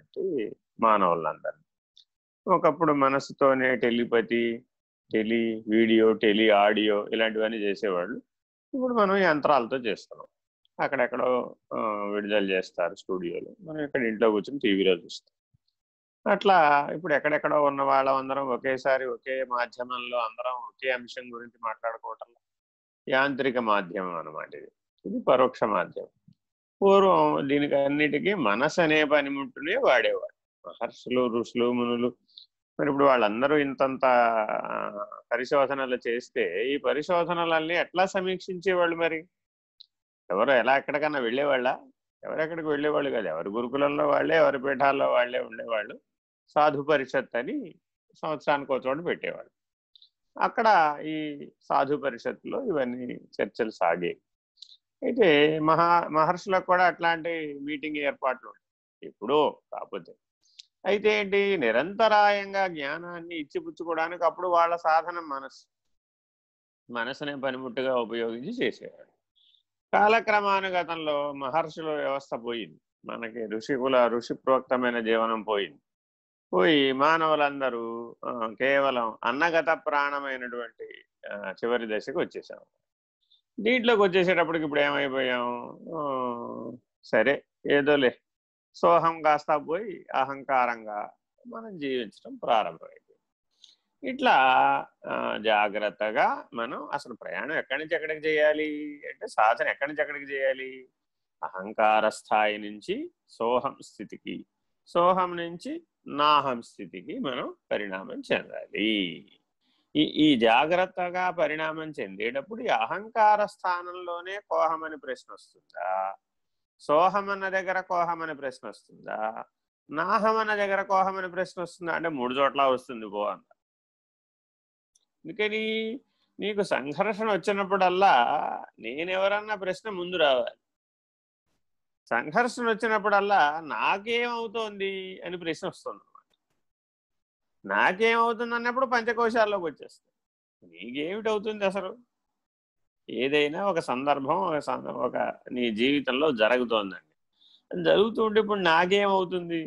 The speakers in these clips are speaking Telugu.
ఉన్నటువంటి మానవులందరినీ. ఒకప్పుడు మనసుతోనే telepathy tele video tele audio ఇలాంటివన్నీ చేసేవాళ్ళు. ఇప్పుడు మనం యంత్రాలతో చేస్తున్నాం. అక్కడెక్కడో విడుదల చేస్తారు స్టూడియోలో. మనం ఇక్కడ ఇంట్లో కూర్చొని టీవీలో చూస్తాం. అట్లా ఇప్పుడు ఎక్కడెక్కడో ఉన్న వాళ్ళందరం ఒకేసారి ఒకే మాధ్యమంలో అందరం ఒకే అంశం గురించి మాట్లాడుకోవటం యాంత్రిక మాధ్యమం అనమాట ఇది. ఇది పరోక్ష మాధ్యమం. పూర్వం దీనికి అన్నిటికీ మనసు అనే పనిముట్టునే వాడేవాడు మహర్షులు ఋషులు మునులు. మరి ఇప్పుడు వాళ్ళందరూ ఇంతంత పరిశోధనలు చేస్తే ఈ పరిశోధనలన్నీ ఎట్లా సమీక్షించేవాళ్ళు మరి? ఎవరు ఎలా ఎక్కడికన్నా వెళ్ళేవాళ్ళ? ఎవరెక్కడికి వెళ్ళేవాళ్ళు కాదు. ఎవరి గురుకులంలో వాళ్ళే ఎవరి పీఠాల్లో వాళ్ళే ఉండేవాళ్ళు. సాధు పరిషత్ అని సంవత్సరానికి ఒక చోట పెట్టేవాళ్ళు. అక్కడ ఈ సాధు పరిషత్తులో ఇవన్నీ చర్చలు సాగేవి అయితే మహా మహర్షులకు కూడా అట్లాంటి మీటింగ్ ఏర్పాట్లు ఉంటాయి. కాకపోతే. అయితే ఏంటి? నిరంతరాయంగా జ్ఞానాన్ని ఇచ్చిపుచ్చుకోవడానికి అప్పుడు వాళ్ళ సాధనం మనస్సు. మనసునే పనిముట్టుగా ఉపయోగించి చేసేవాడు. కాలక్రమానుగతంలో మహర్షుల వ్యవస్థ పోయింది. మనకి ఋషికుల ఋషిప్రోక్తమైన జీవనం పోయింది. పోయి మానవులందరూ కేవలం అన్నగత ప్రాణమైనటువంటి చివరి దశకు వచ్చేసాము దీంట్లోకి వచ్చేసేటప్పటికి ఇప్పుడు ఏమైపోయాం? సరే ఏదోలే. సోహం కాస్తా పోయి అహంకారంగా మనం జీవించడం ప్రారంభమైంది. ఇట్లా జాగ్రత్తగా మనం అసలు ప్రయాణం ఎక్కడి నుంచి ఎక్కడికి చేయాలి? అంటే సాధన ఎక్కడి నుంచి ఎక్కడికి చేయాలి? అహంకార స్థాయి నుంచి సోహం స్థితికి సోహం నుంచి నాహం స్థితికి మనం పరిణామం చెందాలి. ఈ ఈ జాగ్రత్తగా పరిణామం చెందేటప్పుడు ఈ అహంకార స్థానంలోనే కోహం అని ప్రశ్న వస్తుందా? సోహమన్న దగ్గర కోహం అని ప్రశ్న వస్తుందా? నాహమన్న దగ్గర కోహం అని ప్రశ్న వస్తుందా? అంటే మూడు చోట్ల వస్తుంది పో అంత అందుకని నీకు సంఘర్షణ వచ్చినప్పుడల్లా నేనెవరన్నా ప్రశ్న ముందు రావాలి. సంఘర్షణ వచ్చినప్పుడల్లా నాకేమవుతోంది అని ప్రశ్న వస్తుంది. నాకేమవుతుంది అన్నప్పుడు పంచకోశాల్లోకి వచ్చేస్తుంది నీకేమిటి అవుతుంది అసలు? ఏదైనా ఒక సందర్భం ఒక ఒక నీ జీవితంలో జరుగుతోందండి. జరుగుతుంటే ఇప్పుడు నాకేమవుతుంది?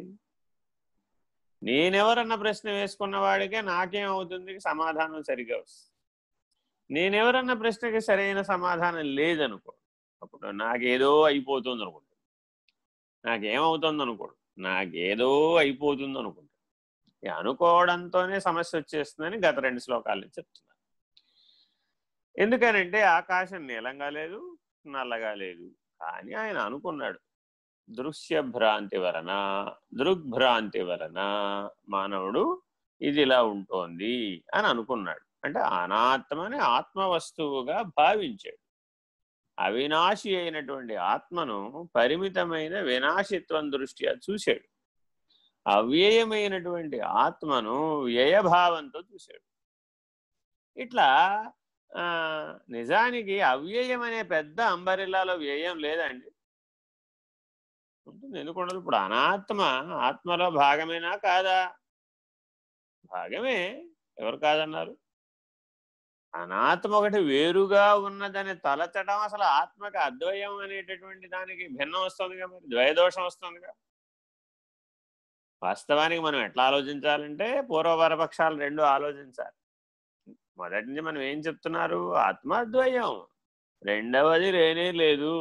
నేనెవరన్న ప్రశ్న వేసుకున్న వాడికే నాకేమవుతుంది? సమాధానం సరిగా వస్తుంది. నేనెవరన్న ప్రశ్నకి సరైన సమాధానం లేదనుకో అప్పుడు నాకేదో అయిపోతుంది అనుకుంటా నాకేమవుతుంది అనుకోడు నాకేదో అయిపోతుంది అనుకుంటా అనుకోవడంతోనే సమస్య వచ్చేస్తుందని గత రెండు శ్లోకాలు చెప్తున్నారు. ఎందుకనంటే ఆకాశం నీలంగా లేదు నల్లగా లేదు. కానీ ఆయన అనుకున్నాడు దృశ్య భ్రాంతి వలన దృగ్భ్రాంతి వలన మానవుడు ఇది ఇలా ఉంటోంది అని అనుకున్నాడు. అంటే అనాత్మని ఆత్మవస్తువుగా భావించాడు. అవినాశి అయినటువంటి ఆత్మను పరిమితమైన వినాశిత్వం దృష్ట్యా చూశాడు. అవ్యయమైనటువంటి ఆత్మను వ్యయభావంతో చూశాడు. ఇట్లా నిజానికి అవ్యయం అనే పెద్ద అంబరిల్లాలో వ్యయం లేదండి. ఉంటుంది ఎందుకుండదు? ఇప్పుడు అనాత్మ ఆత్మలో భాగమేనా కాదా? భాగమే ఎవరు కాదన్నారు? అనాత్మ ఒకటి వేరుగా ఉన్నదని తలచడం అసలు ఆత్మకి అద్వయం అనేటటువంటి దానికి భిన్నం వస్తుందిగా మరి ద్వయదోషం వస్తుందిగా. వాస్తవానికి మనం ఎట్లా ఆలోచించాలంటే పూర్వపరపక్షాలు రెండు ఆలోచించాలి. మొదటి నుంచి మనం ఏం చెప్తున్నారు? ఆత్మాద్వయం. రెండవది లేనే లేదు.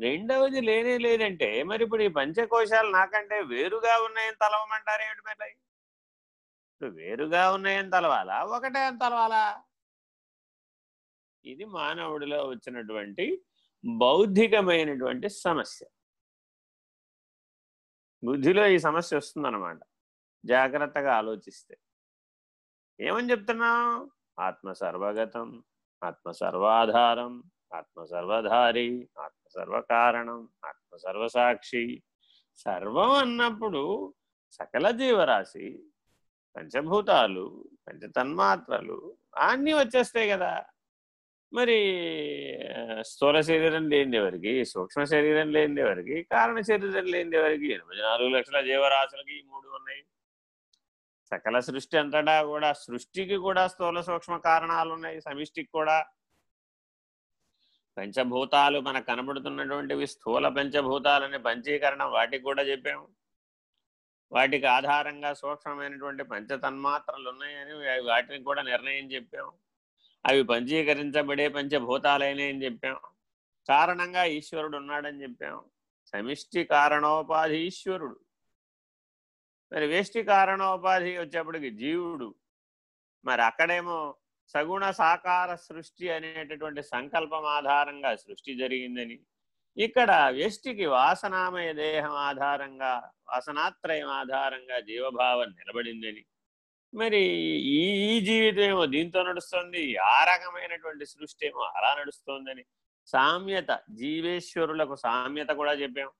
రెండవది లేనే లేదంటే మరి ఇప్పుడు ఈ పంచకోశాలు నాకంటే వేరుగా ఉన్నాయని తలవమంటారు ఏమిటి మరి? ఇప్పుడు వేరుగా ఉన్నాయని తలవాలా? ఒకటే అని తలవాలా? ఇది మానవుడిలో వచ్చినటువంటి బౌద్ధికమైనటువంటి సమస్య. బుద్ధిలో ఈ సమస్య వస్తుందన్నమాట. జాగ్రత్తగా ఆలోచిస్తే. ఏమని చెప్తున్నావు? ఆత్మ సర్వగతం ఆత్మ సర్వాధారం ఆత్మ సర్వధారి ఆత్మ సర్వకారణం ఆత్మ సర్వసాక్షి. సర్వం అన్నప్పుడు సకల జీవరాశి పంచభూతాలు పంచతన్మాత్రలు అన్నీ వచ్చేస్తాయి కదా. మరి స్థూల శరీరం లేనిది ఎవరికి సూక్ష్మ శరీరం లేనిది ఎవరికి కారణ శరీరం లేనిది ఎవరికి ఎనభై నాలుగు లక్షల జీవరాశులకి ఈ మూడు ఉన్నాయి. సకల సృష్టి అంతటా కూడా సృష్టికి కూడా స్థూల సూక్ష్మ కారణాలు ఉన్నాయి. సమిష్టికి కూడా పంచభూతాలు మనకు కనబడుతున్నటువంటివి స్థూల పంచభూతాలని పంచీకరణం వాటికి కూడా చెప్పాము వాటికి ఆధారంగా సూక్ష్మమైనటువంటి పంచతన్మాత్రలు ఉన్నాయని వాటిని కూడా నిర్ణయం చెప్పాం. అవి పంచీకరించబడే అని చెప్పాం. కారణంగా ఈశ్వరుడు ఉన్నాడని చెప్పాం. సమిష్టి కారణోపాధి ఈశ్వరుడు. మరి వేష్టి కారణోపాధి వచ్చేప్పటికి జీవుడు. మరి అక్కడేమో సగుణ సాకార సృష్టి అనేటటువంటి సంకల్పం ఆధారంగా సృష్టి జరిగిందని. ఇక్కడ వ్యష్టికి వాసనామయ దేహం ఆధారంగా వాసనాత్రయం ఆధారంగా జీవభావం నిలబడిందని. మరి ఈ ఈ జీవితం ఏమో దీంతో నడుస్తుంది ఆ రకమైనటువంటి సృష్టి ఏమో అలా నడుస్తోందని సామ్యత జీవేశ్వరులకు సామ్యత కూడా చెప్పాం.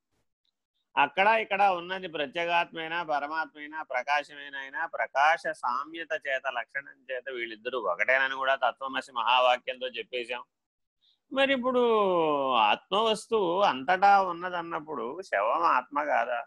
అక్కడ ఇక్కడ ఉన్నది ప్రత్యేగాత్మైనా పరమాత్మైనా ప్రకాశమైనైనా ప్రకాశ సామ్యత చేత లక్షణం చేత వీళ్ళిద్దరూ ఒకటేనని కూడా తత్వమసి మహావాక్యంతో చెప్పేశాం. మరి ఇప్పుడు ఆత్మవస్తువు అంతటా ఉన్నదన్నప్పుడు శవం ఆత్మ కాదా?